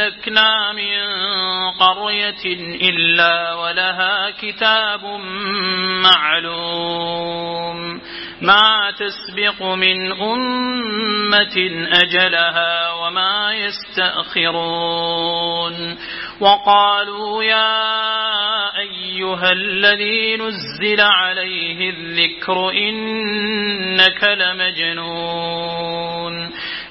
أهلكنا من قرية إلا ولها كتاب معلوم ما تسبق من أمة أجلها وما يستأخرون وقالوا يا أيها الذي نزل عليه الذكر إنك لمجنون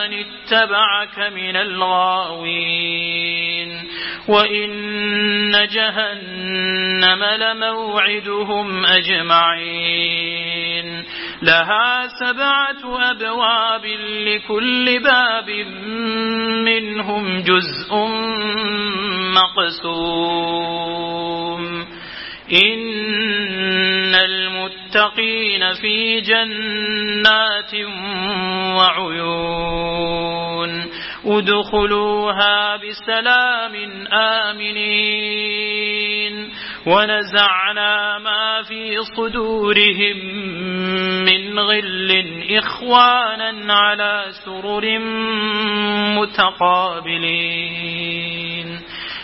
من اتبعك من الغاوين وإن جهنم لموعدهم أجمعين لها سبعة أبواب لكل باب منهم جزء مقسوم إن المتقين في جنات وعيون ادخلوها بسلام آمنين ونزعنا ما في صدورهم من غل إخوانا على سرر متقابلين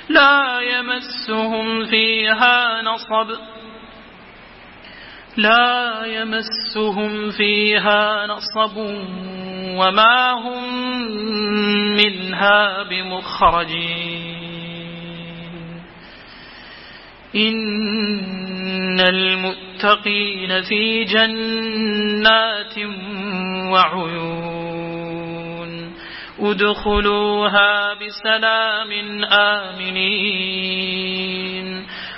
لا يمسهم فيها نصب لا يمسهم فيها نصب وما هم منها بمخرجين. إن المتقين في جنات وعيون. ادخلوها بسلام آمنين.